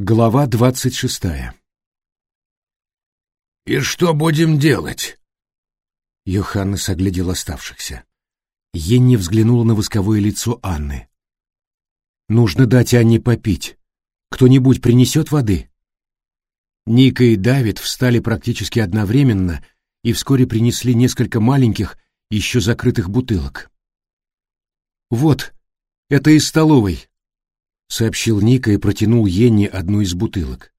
Глава двадцать шестая «И что будем делать?» Йоханнес оглядел оставшихся. Енни взглянула на восковое лицо Анны. «Нужно дать Анне попить. Кто-нибудь принесет воды?» Ника и Давид встали практически одновременно и вскоре принесли несколько маленьких, еще закрытых бутылок. «Вот, это из столовой», — сообщил Ника и протянул Йенни одну из бутылок.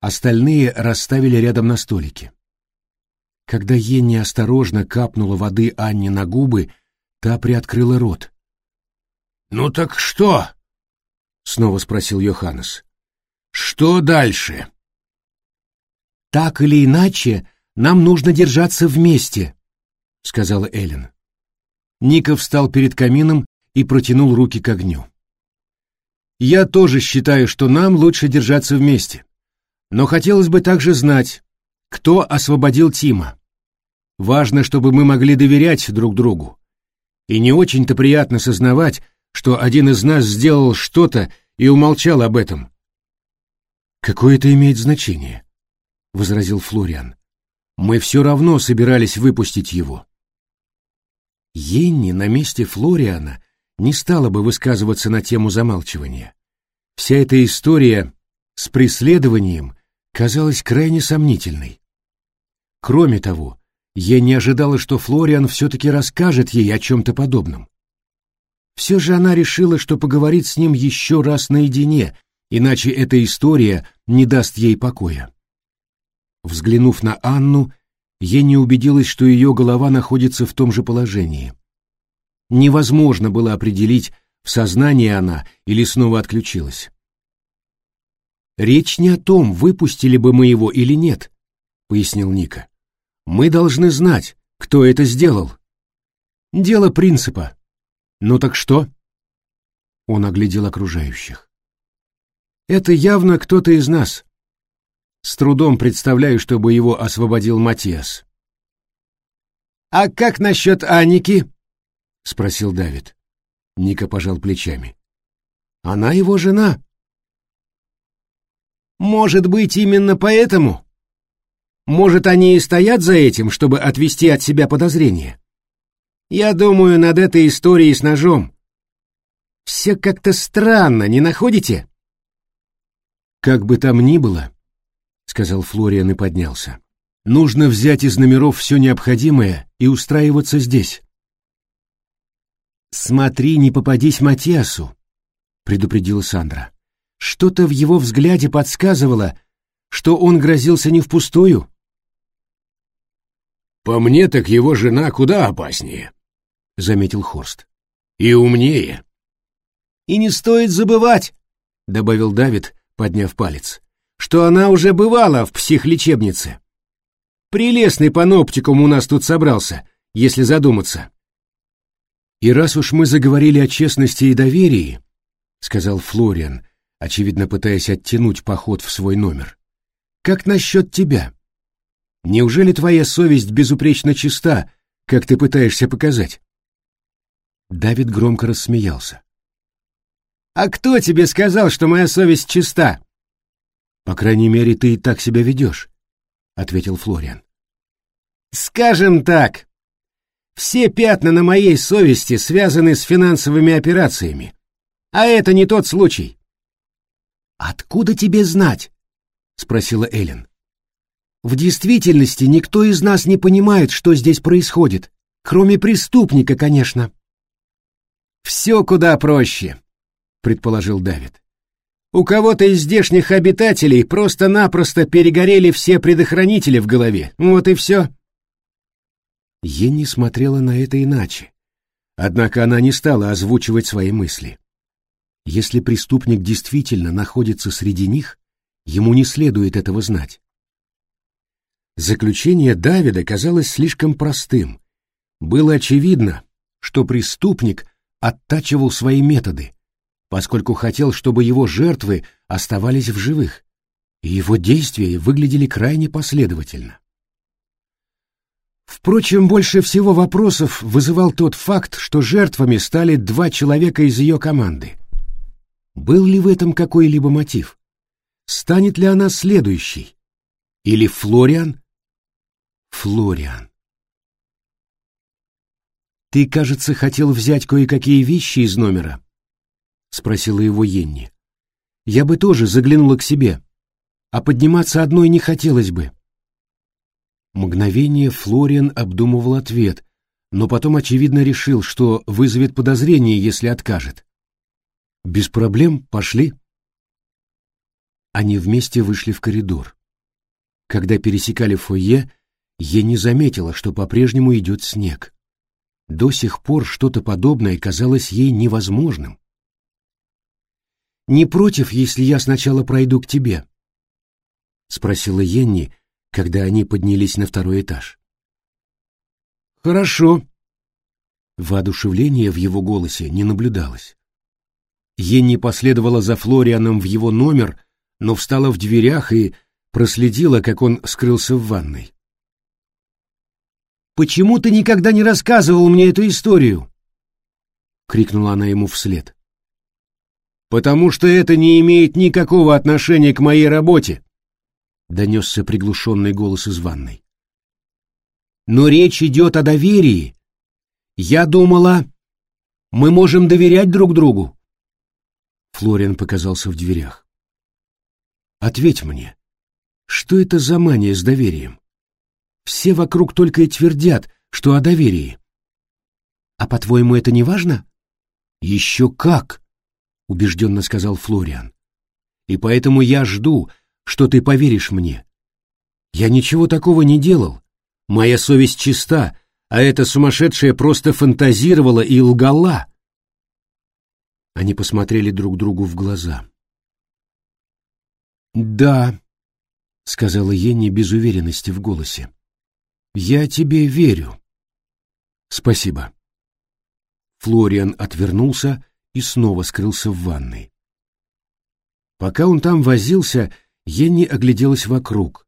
Остальные расставили рядом на столике. Когда Йенни осторожно капнула воды Анне на губы, та приоткрыла рот. «Ну так что?» — снова спросил Йоханнес. «Что дальше?» «Так или иначе, нам нужно держаться вместе», — сказала Эллен. Ника встал перед камином и протянул руки к огню. «Я тоже считаю, что нам лучше держаться вместе. Но хотелось бы также знать, кто освободил Тима. Важно, чтобы мы могли доверять друг другу. И не очень-то приятно сознавать, что один из нас сделал что-то и умолчал об этом». «Какое это имеет значение?» — возразил Флориан. «Мы все равно собирались выпустить его». Енни на месте Флориана не стала бы высказываться на тему замалчивания. Вся эта история с преследованием казалась крайне сомнительной. Кроме того, я не ожидала, что Флориан все-таки расскажет ей о чем-то подобном. Все же она решила, что поговорит с ним еще раз наедине, иначе эта история не даст ей покоя. Взглянув на Анну, я не убедилась, что ее голова находится в том же положении. Невозможно было определить, в сознании она или снова отключилась. «Речь не о том, выпустили бы мы его или нет», — пояснил Ника. «Мы должны знать, кто это сделал. Дело принципа. Ну так что?» Он оглядел окружающих. «Это явно кто-то из нас. С трудом представляю, чтобы его освободил Матиас. «А как насчет Аники?» — спросил Давид. Ника пожал плечами. «Она его жена». «Может быть, именно поэтому? Может, они и стоят за этим, чтобы отвести от себя подозрения? Я думаю над этой историей с ножом. Все как-то странно, не находите?» Как бы там ни было, — сказал Флориан и поднялся. «Нужно взять из номеров все необходимое и устраиваться здесь». «Смотри, не попадись Матиасу», — предупредила Сандра. «Что-то в его взгляде подсказывало, что он грозился не впустую». «По мне так его жена куда опаснее», — заметил Хорст. «И умнее». «И не стоит забывать», — добавил Давид, подняв палец, что она уже бывала в психлечебнице. Прелестный паноптикум у нас тут собрался, если задуматься. И раз уж мы заговорили о честности и доверии, сказал Флориан, очевидно пытаясь оттянуть поход в свой номер. Как насчет тебя? Неужели твоя совесть безупречно чиста, как ты пытаешься показать? Давид громко рассмеялся. А кто тебе сказал, что моя совесть чиста? По крайней мере, ты и так себя ведешь, — ответил Флориан. Скажем так, все пятна на моей совести связаны с финансовыми операциями, а это не тот случай. Откуда тебе знать? — спросила Эллен. В действительности никто из нас не понимает, что здесь происходит, кроме преступника, конечно. Все куда проще, предположил Давид. У кого-то из здешних обитателей просто-напросто перегорели все предохранители в голове. Вот и все. Енни смотрела на это иначе. Однако она не стала озвучивать свои мысли. Если преступник действительно находится среди них, ему не следует этого знать. Заключение Давида казалось слишком простым. Было очевидно, что преступник оттачивал свои методы, поскольку хотел, чтобы его жертвы оставались в живых, и его действия выглядели крайне последовательно. Впрочем, больше всего вопросов вызывал тот факт, что жертвами стали два человека из ее команды. Был ли в этом какой-либо мотив? станет ли она следующей? Или Флориан? Флориан. «Ты, кажется, хотел взять кое-какие вещи из номера?» — спросила его Йенни. «Я бы тоже заглянула к себе, а подниматься одной не хотелось бы». Мгновение Флориан обдумывал ответ, но потом, очевидно, решил, что вызовет подозрение, если откажет. «Без проблем, пошли». Они вместе вышли в коридор. Когда пересекали фойе, Ени заметила, что по-прежнему идет снег. До сих пор что-то подобное казалось ей невозможным. «Не против, если я сначала пройду к тебе?» — спросила Йенни, когда они поднялись на второй этаж. «Хорошо». Воодушевления в его голосе не наблюдалось. Йенни последовала за Флорианом в его номер, но встала в дверях и проследила, как он скрылся в ванной. Почему ты никогда не рассказывал мне эту историю?» — крикнула она ему вслед. «Потому что это не имеет никакого отношения к моей работе», — донесся приглушенный голос из ванной. «Но речь идет о доверии. Я думала, мы можем доверять друг другу». Флориан показался в дверях. «Ответь мне, что это за мания с доверием?» Все вокруг только и твердят, что о доверии. А по-твоему, это не важно? Еще как, убежденно сказал Флориан. И поэтому я жду, что ты поверишь мне. Я ничего такого не делал. Моя совесть чиста, а эта сумасшедшая просто фантазировала и лгала. Они посмотрели друг другу в глаза. «Да», — сказала Енни без уверенности в голосе. Я тебе верю. Спасибо. Флориан отвернулся и снова скрылся в ванной. Пока он там возился, Енни огляделась вокруг.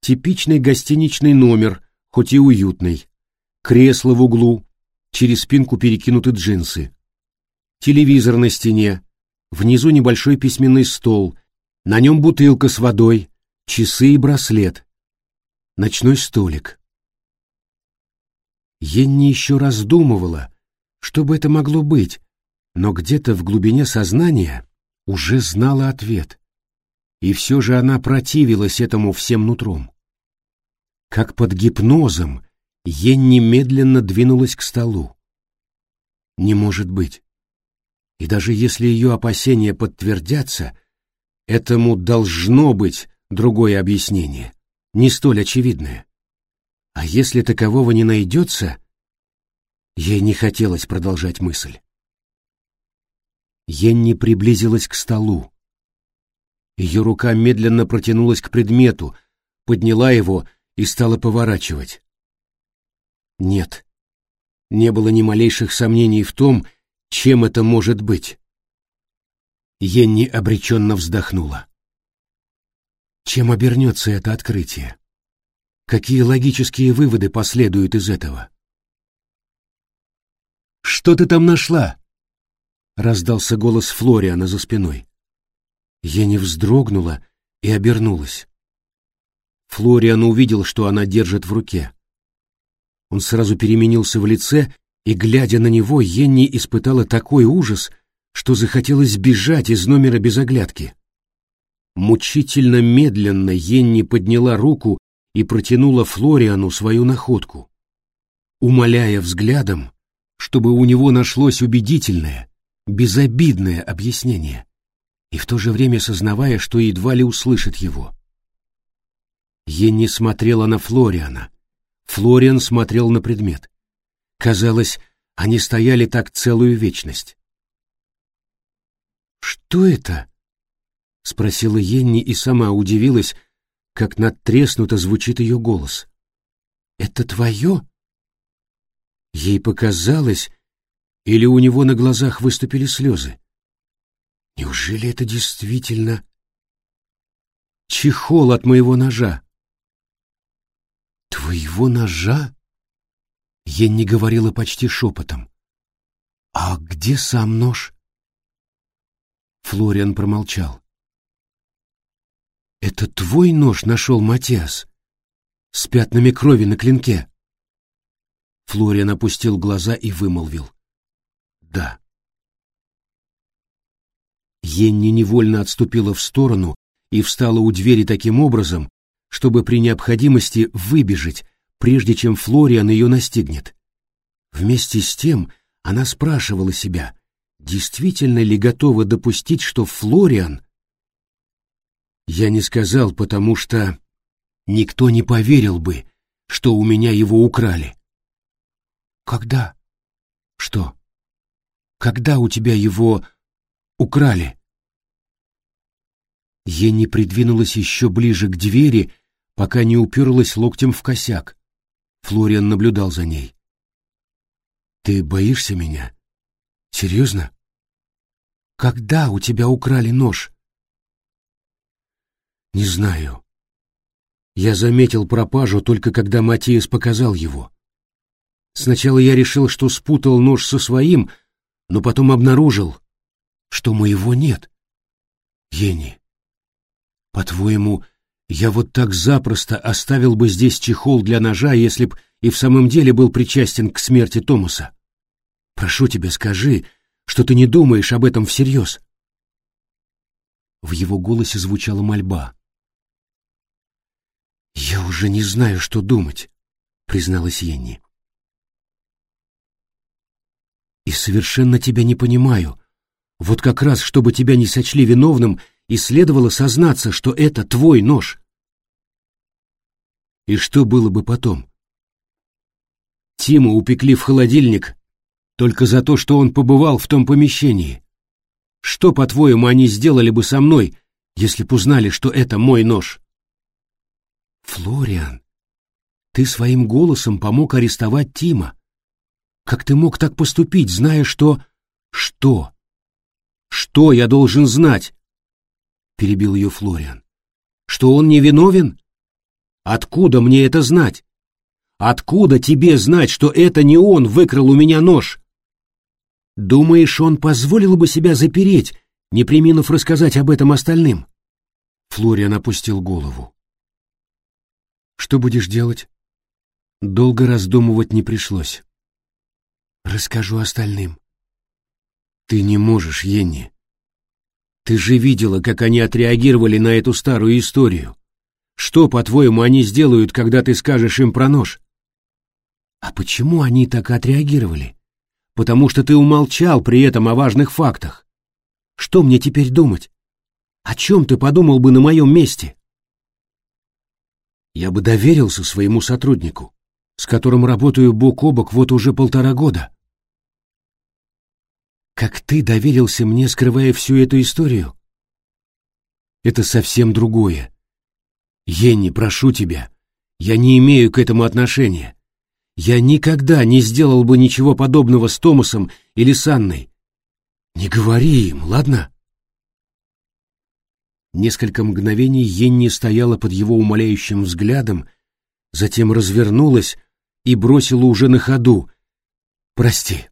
Типичный гостиничный номер, хоть и уютный. Кресло в углу, через спинку перекинуты джинсы. Телевизор на стене, внизу небольшой письменный стол, на нем бутылка с водой, часы и браслет. Ночной столик. Енни еще раздумывала, что бы это могло быть, но где-то в глубине сознания уже знала ответ. И все же она противилась этому всем нутром. Как под гипнозом Енни медленно двинулась к столу. Не может быть. И даже если ее опасения подтвердятся, этому должно быть другое объяснение, не столь очевидное. А если такового не найдется, ей не хотелось продолжать мысль. Енни приблизилась к столу. Ее рука медленно протянулась к предмету, подняла его и стала поворачивать. Нет, не было ни малейших сомнений в том, чем это может быть. Енни обреченно вздохнула. Чем обернется это открытие? Какие логические выводы последуют из этого? «Что ты там нашла?» — раздался голос Флориана за спиной. Я не вздрогнула и обернулась. Флориан увидел, что она держит в руке. Он сразу переменился в лице, и, глядя на него, Енни испытала такой ужас, что захотелось бежать из номера без оглядки. Мучительно медленно Енни подняла руку и протянула Флориану свою находку, умоляя взглядом, чтобы у него нашлось убедительное, безобидное объяснение, и в то же время сознавая, что едва ли услышит его. Енни смотрела на Флориана, Флориан смотрел на предмет. Казалось, они стояли так целую вечность. «Что это?» — спросила Енни и сама удивилась, как надтреснуто звучит ее голос. «Это твое?» Ей показалось, или у него на глазах выступили слезы. Неужели это действительно чехол от моего ножа? Твоего ножа? Я не говорила почти шепотом. А где сам нож? Флориан промолчал. «Это твой нож нашел Матиас? С пятнами крови на клинке?» Флориан опустил глаза и вымолвил. «Да». Енни невольно отступила в сторону и встала у двери таким образом, чтобы при необходимости выбежать, прежде чем Флориан ее настигнет. Вместе с тем она спрашивала себя, действительно ли готова допустить, что Флориан... Я не сказал, потому что никто не поверил бы, что у меня его украли. Когда? Что? Когда у тебя его украли? Енни придвинулась еще ближе к двери, пока не уперлась локтем в косяк. Флориан наблюдал за ней. «Ты боишься меня? Серьезно? Когда у тебя украли нож?» «Не знаю. Я заметил пропажу только когда Матиас показал его. Сначала я решил, что спутал нож со своим, но потом обнаружил, что моего нет. Ени, по-твоему, я вот так запросто оставил бы здесь чехол для ножа, если б и в самом деле был причастен к смерти Томаса? Прошу тебя, скажи, что ты не думаешь об этом всерьез. В его голосе звучала мольба. «Я уже не знаю, что думать», — призналась Енни. «И совершенно тебя не понимаю. Вот как раз, чтобы тебя не сочли виновным, и следовало сознаться, что это твой нож. И что было бы потом? Тиму упекли в холодильник только за то, что он побывал в том помещении. Что, по-твоему, они сделали бы со мной, если б узнали, что это мой нож? Флориан, ты своим голосом помог арестовать Тима. Как ты мог так поступить, зная, что... Что? Что я должен знать? перебил ее Флориан. Что он не виновен? Откуда мне это знать? Откуда тебе знать, что это не он выкрал у меня нож? Думаешь, он позволил бы себя запереть, не приминув рассказать об этом остальным? Флориан опустил голову. Что будешь делать? Долго раздумывать не пришлось. Расскажу остальным. Ты не можешь, Енни. Ты же видела, как они отреагировали на эту старую историю. Что, по-твоему, они сделают, когда ты скажешь им про нож? А почему они так отреагировали? Потому что ты умолчал при этом о важных фактах. Что мне теперь думать? О чем ты подумал бы на моем месте? Я бы доверился своему сотруднику, с которым работаю бок о бок вот уже полтора года как ты доверился мне, скрывая всю эту историю? Это совсем другое. Енни, прошу тебя, я не имею к этому отношения. Я никогда не сделал бы ничего подобного с Томасом или с Анной. Не говори им, ладно? Несколько мгновений Енни стояла под его умоляющим взглядом, затем развернулась и бросила уже на ходу. «Прости».